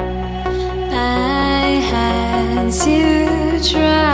I had to try.